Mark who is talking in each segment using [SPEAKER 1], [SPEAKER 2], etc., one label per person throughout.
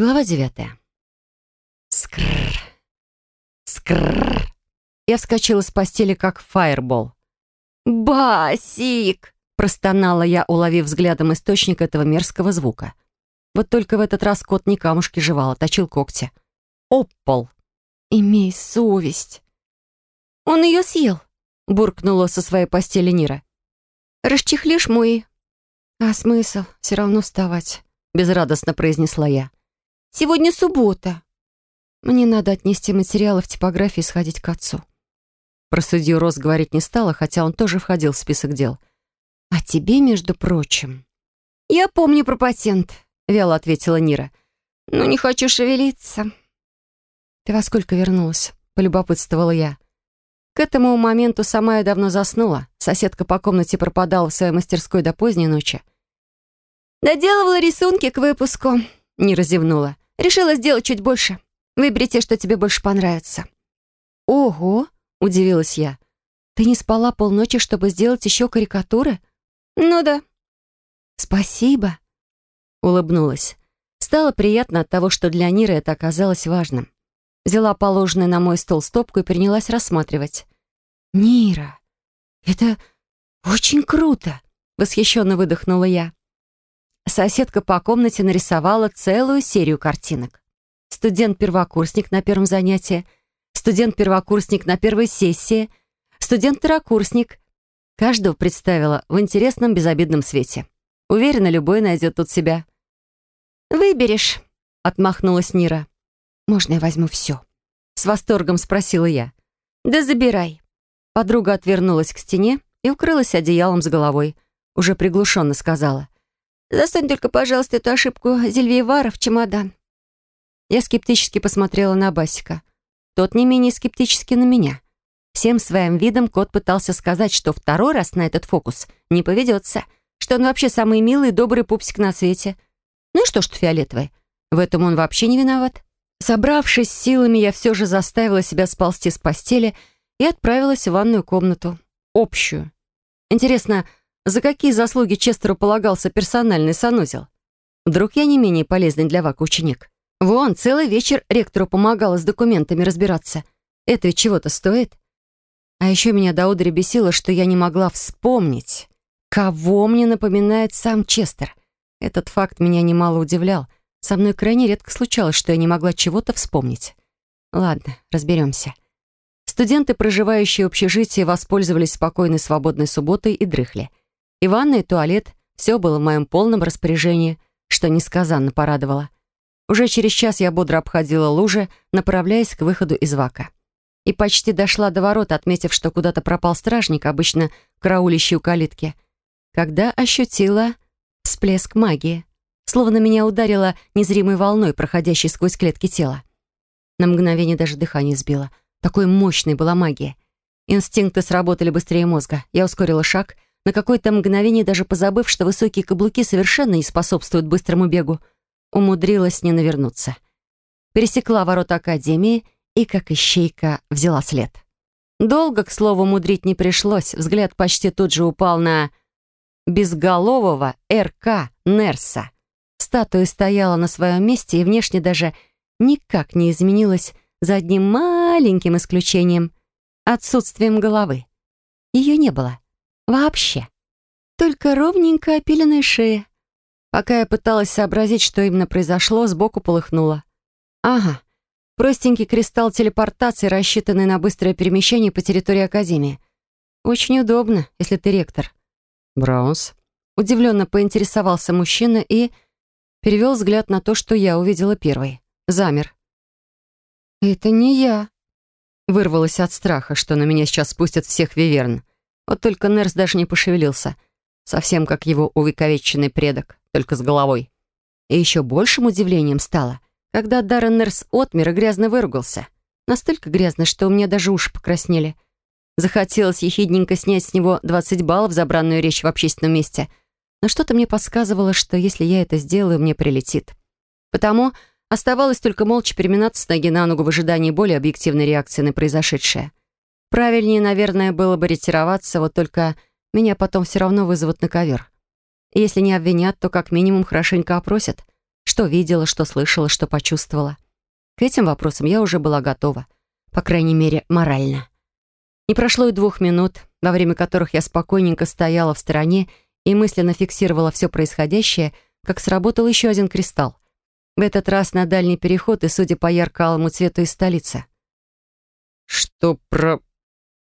[SPEAKER 1] Глава девятая. Скррр. Скррр. Я вскочила с постели, как фаербол. «Басик!» — простонала я, уловив взглядом источник этого мерзкого звука. Вот только в этот раз кот не камушки жевал, а точил когти. «Оппол!» «Имей совесть!» «Он ее съел!» — буркнула со своей постели Нира. «Расчехлишь мой...» «А смысл? Все равно вставать», — безрадостно произнесла я. Сегодня суббота. Мне надо отнести материалы в типографию и сходить к отцу. Про судью Рос говорить не стала, хотя он тоже входил в список дел. А тебе, между прочим... «Я помню про патент», — вяло ответила Нира. «Но не хочу шевелиться». «Ты во сколько вернулась?» — полюбопытствовала я. К этому моменту сама я давно заснула. Соседка по комнате пропадала в своей мастерской до поздней ночи.
[SPEAKER 2] «Доделывала рисунки к выпуску», — не разевнула. Решила сделать чуть больше. Выбери те, что тебе больше понравится».
[SPEAKER 1] «Ого!» — удивилась я. «Ты не спала полночи, чтобы сделать еще карикатуры?»
[SPEAKER 2] «Ну да».
[SPEAKER 1] «Спасибо», — улыбнулась. Стало приятно от того, что для Ниры это оказалось важным. Взяла положенную на мой стол стопку и принялась рассматривать. «Нира, это очень круто!» — восхищенно выдохнула я. Соседка по комнате нарисовала целую серию картинок. Студент-первокурсник на первом занятии, студент-первокурсник на первой сессии, студент-второкурсник. Каждого представила в интересном безобидном свете. Уверена, любой найдет тут себя.
[SPEAKER 2] «Выберешь», — отмахнулась Нира.
[SPEAKER 1] «Можно я возьму все?» С восторгом спросила я.
[SPEAKER 2] «Да забирай».
[SPEAKER 1] Подруга отвернулась к стене и укрылась одеялом с головой. Уже приглушенно сказала.
[SPEAKER 2] Засунь только, пожалуйста, эту ошибку Зельвиевара в чемодан».
[SPEAKER 1] Я скептически посмотрела на Басика. Тот не менее скептически на меня. Всем своим видом кот пытался сказать, что второй раз на этот фокус не поведется, что он вообще самый милый и добрый пупсик на свете. Ну и что, что фиолетовый? В этом он вообще не виноват. Собравшись силами, я все же заставила себя сползти с постели и отправилась в ванную комнату. Общую. Интересно, за какие заслуги Честеру полагался персональный санузел? Вдруг я не менее полезный для Вака ученик? Вон, целый вечер ректору помогала с документами разбираться. Это ведь чего-то стоит. А еще меня до одри бесило, что я не могла вспомнить, кого мне напоминает сам Честер. Этот факт меня немало удивлял. Со мной крайне редко случалось, что я не могла чего-то вспомнить. Ладно, разберемся. Студенты, проживающие в общежитии, воспользовались спокойной свободной субботой и дрыхли. И ванна, и туалет — все было в моем полном распоряжении, что несказанно порадовало. Уже через час я бодро обходила лужи, направляясь к выходу из вака. И почти дошла до ворот, отметив, что куда-то пропал стражник, обычно караулящий у калитки, когда ощутила всплеск магии, словно меня ударило незримой волной, проходящей сквозь клетки тела. На мгновение даже дыхание сбило. Такой мощной была магия. Инстинкты сработали быстрее мозга. Я ускорила шаг — на какое-то мгновение даже позабыв, что высокие каблуки совершенно не способствуют быстрому бегу, умудрилась не навернуться. Пересекла ворота Академии и, как ищейка, взяла след. Долго, к слову, мудрить не пришлось. Взгляд почти тут же упал на безголового РК Нерса. Статуя стояла на своем месте и внешне даже никак не изменилась за одним маленьким исключением — отсутствием головы. Ее не было. Вообще. Только ровненько опиленная шея. Пока я пыталась сообразить, что именно произошло, сбоку полыхнуло. Ага, простенький кристалл телепортации, рассчитанный на быстрое перемещение по территории Академии. Очень удобно, если ты ректор. Браунс. Удивленно поинтересовался мужчина и перевел взгляд на то, что я увидела первой. Замер. «Это не я», — вырвалась от страха, что на меня сейчас спустят всех виверн. Вот только Нерс даже не пошевелился. Совсем как его увековеченный предок, только с головой. И еще большим удивлением стало, когда Даррен Нерс отмер и грязно выругался. Настолько грязно, что у меня даже уши покраснели. Захотелось ехидненько снять с него 20 баллов за бранную речь в общественном месте. Но что-то мне подсказывало, что если я это сделаю, мне прилетит. Потому оставалось только молча переминаться с ноги на ногу в ожидании более объективной реакции на произошедшее. Правильнее, наверное, было бы ретироваться, вот только меня потом все равно вызовут на ковер. Если не обвинят, то как минимум хорошенько опросят, что видела, что слышала, что почувствовала. К этим вопросам я уже была готова. По крайней мере, морально. Не прошло и двух минут, во время которых я спокойненько стояла в стороне и мысленно фиксировала все происходящее, как сработал еще один кристалл. В этот раз на дальний переход и, судя по ярко-алому цвету, из столицы. «Что про...»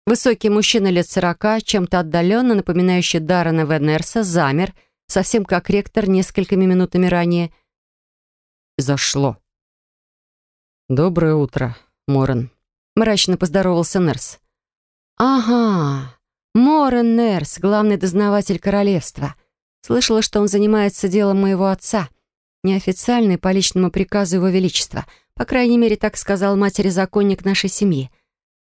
[SPEAKER 1] Высокий мужчина лет сорока, чем-то отдаленно напоминающий Даррена Венерса, замер, совсем как ректор несколькими минутами ранее. Зашло. «Доброе утро, Морен», — мрачно поздоровался Нерс. «Ага, Морен Нерс, главный дознаватель королевства. Слышала, что он занимается делом моего отца. Неофициальный по личному приказу его величества. По крайней мере, так сказал матери-законник нашей семьи.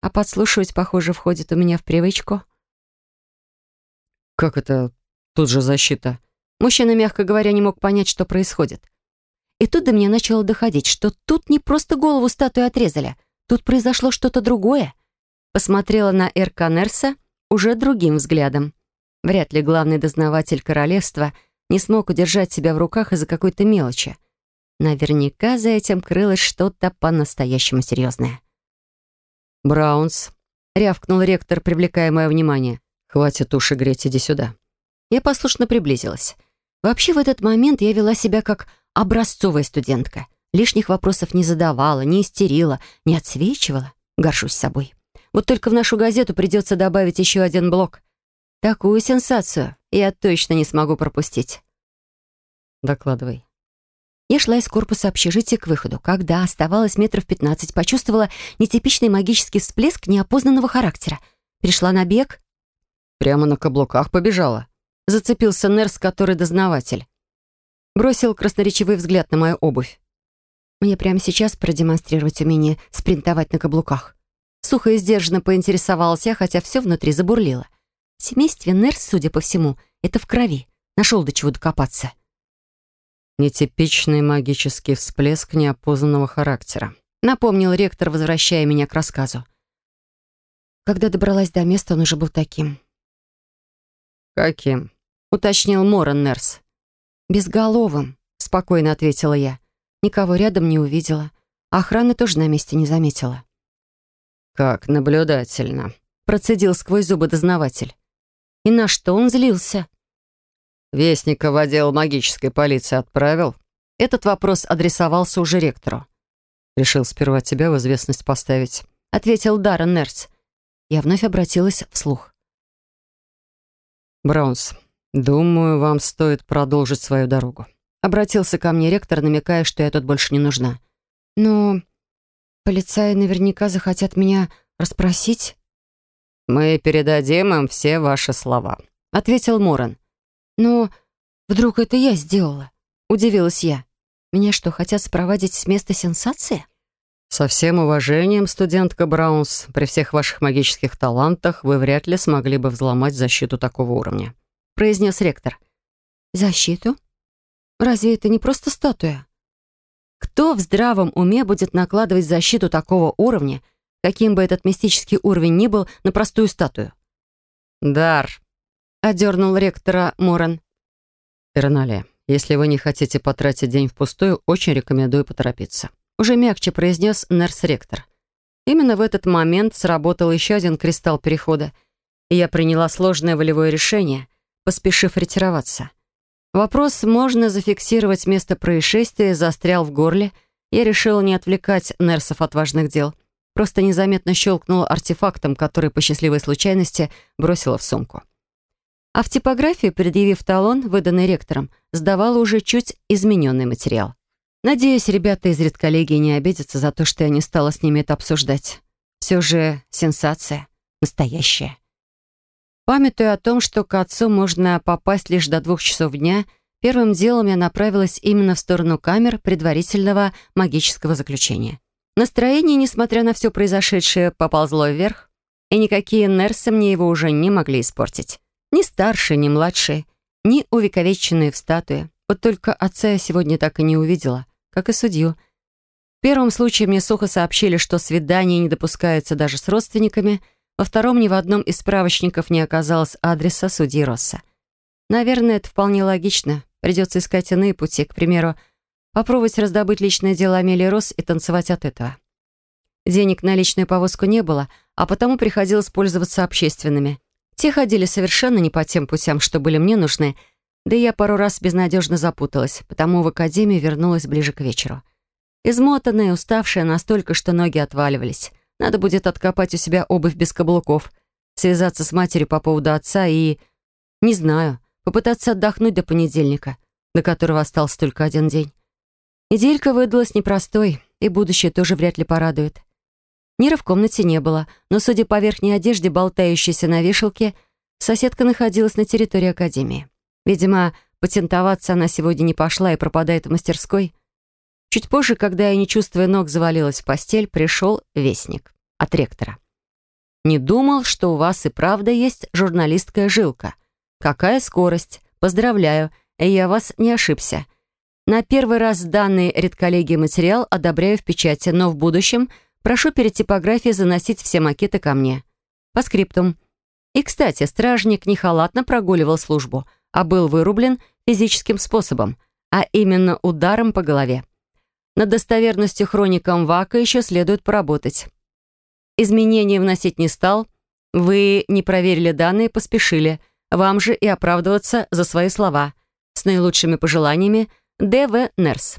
[SPEAKER 1] А подслушивать, похоже, входит у меня в привычку. «Как это тут же защита?» Мужчина, мягко говоря, не мог понять, что происходит. И тут до меня начало доходить, что тут не просто голову статуи отрезали. Тут произошло что-то другое. Посмотрела на Эрка Нерса уже другим взглядом. Вряд ли главный дознаватель королевства не смог удержать себя в руках из-за какой-то мелочи. Наверняка за этим крылось что-то по-настоящему серьезное. «Браунс», — рявкнул ректор, привлекая мое внимание. «Хватит уши греть, иди сюда». Я послушно приблизилась. Вообще в этот момент я вела себя как образцовая студентка. Лишних вопросов не задавала, не истерила, не отсвечивала. Горжусь собой. Вот только в нашу газету придется добавить еще один блок. Такую сенсацию я точно не смогу пропустить. Докладывай. Я шла из корпуса общежития к выходу. Когда оставалось метров пятнадцать, почувствовала нетипичный магический всплеск неопознанного характера. Пришла на бег. Прямо на каблуках побежала. Зацепился Нерс, который дознаватель. Бросил красноречивый взгляд на мою обувь. Мне прямо сейчас продемонстрировать умение спринтовать на каблуках. Сухо и сдержанно поинтересовался я, хотя все внутри забурлило. В семействе Нерс, судя по всему, это в крови. Нашел до чего докопаться. Нетипичный магический всплеск неопознанного характера. Напомнил ректор, возвращая меня к рассказу. Когда добралась до места, он уже был таким. «Каким?» — уточнил Моран Нерс. «Безголовым», — спокойно ответила я. Никого рядом не увидела. Охраны тоже на месте не заметила. «Как наблюдательно», — процедил сквозь зубы дознаватель. «И на что он злился?» Вестника в отдел магической полиции отправил? Этот вопрос адресовался уже ректору. Решил сперва тебя в известность поставить. Ответил Даррен Нерц. Я вновь обратилась вслух. Браунс, думаю, вам стоит продолжить свою дорогу. Обратился ко мне ректор, намекая, что я тут больше не нужна. Но полицаи наверняка захотят меня расспросить. Мы передадим им все ваши слова, ответил Моран. «Но вдруг это я сделала?» — удивилась я. «Меня что, хотят спровадить с места сенсации?» «Со всем уважением, студентка Браунс, при всех ваших магических талантах вы вряд ли смогли бы взломать защиту такого уровня», — произнес ректор. «Защиту? Разве это не просто статуя?» Кто в здравом уме будет накладывать защиту такого уровня, каким бы этот мистический уровень ни был, на простую статую? «Дар», одернул ректора Моран. «Эрналия, если вы не хотите потратить день впустую, очень рекомендую поторопиться», уже мягче произнес нерс-ректор. Именно в этот момент сработал еще один кристалл перехода, и я приняла сложное волевое решение, поспешив ретироваться. Вопрос «можно зафиксировать место происшествия» застрял в горле. Я решила не отвлекать нерсов от важных дел. Просто незаметно щелкнула артефактом, который по счастливой случайности бросила в сумку. А в типографию, предъявив талон, выданный ректором, сдавала уже чуть измененный материал. Надеюсь, ребята из редколлегии не обидятся за то, что я не стала с ними это обсуждать. Все же сенсация. Настоящая. Памятуя о том, что к отцу можно попасть лишь до двух часов дня, первым делом я направилась именно в сторону камер предварительного магического заключения. Настроение, несмотря на все произошедшее, поползло вверх, и никакие нерсы мне его уже не могли испортить. Ни старшие, ни младшие, ни увековеченные в статуе. Вот только отца я сегодня так и не увидела, как и судью. В первом случае мне сухо сообщили, что свидание не допускается даже с родственниками, во втором ни в одном из справочников не оказалось адреса судьи Росса. Наверное, это вполне логично. Придется искать иные пути, к примеру, Попробовать раздобыть личное дело Амелии Рос и танцевать от этого. Денег на личную повозку не было, а потому приходилось пользоваться общественными. Те ходили совершенно не по тем путям, что были мне нужны, да и я пару раз безнадежно запуталась, потому в академию вернулась ближе к вечеру. Измотанная уставшая настолько, что ноги отваливались. Надо будет откопать у себя обувь без каблуков, связаться с матерью по поводу отца и... Не знаю, попытаться отдохнуть до понедельника, до которого остался только один день. Неделька выдалась непростой, и будущее тоже вряд ли порадует. Нира в комнате не было, но, судя по верхней одежде, болтающейся на вешалке, соседка находилась на территории академии. Видимо, патентоваться она сегодня не пошла и пропадает в мастерской. Чуть позже, когда я, не чувствуя ног, завалилась в постель, пришел вестник от ректора. «Не думал, что у вас и правда есть журналистская жилка. Какая скорость! Поздравляю, я вас не ошибся. На первый раз данный редколлегии материал одобряю в печати, но в будущем прошу перед типографией заносить все макеты ко мне. По скриптум. И, кстати, стражник не халатно прогуливал службу, а был вырублен физическим способом, а именно ударом по голове. Над достоверностью хроникам ВАКа еще следует поработать. Изменения вносить не стал. Вы не проверили данные, поспешили. Вам же и оправдываться за свои слова. С наилучшими пожеланиями – Д.В. Нерс.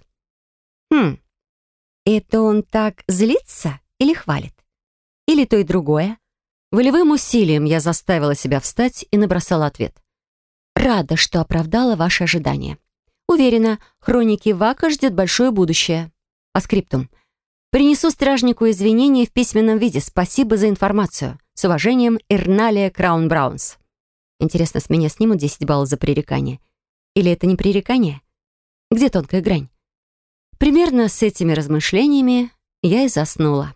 [SPEAKER 1] Хм, это он так злится или хвалит? Или то и другое? Волевым усилием я заставила себя встать и набросала ответ. Рада, что оправдала ваши ожидания. Уверена, хроники Вака ждет большое будущее. По скриптум. Принесу стражнику извинения в письменном виде. Спасибо за информацию. С уважением, Ирналия Краун Браунс. Интересно, с меня снимут 10 баллов за пререкание? Или это не пререкание? Где тонкая грань? Примерно с этими размышлениями я и заснула.